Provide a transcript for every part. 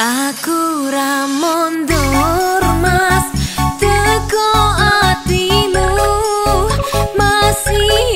Aku ra mundur mas. Teko atimu masih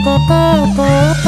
Oh, oh, oh, oh.